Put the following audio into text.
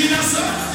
Drugie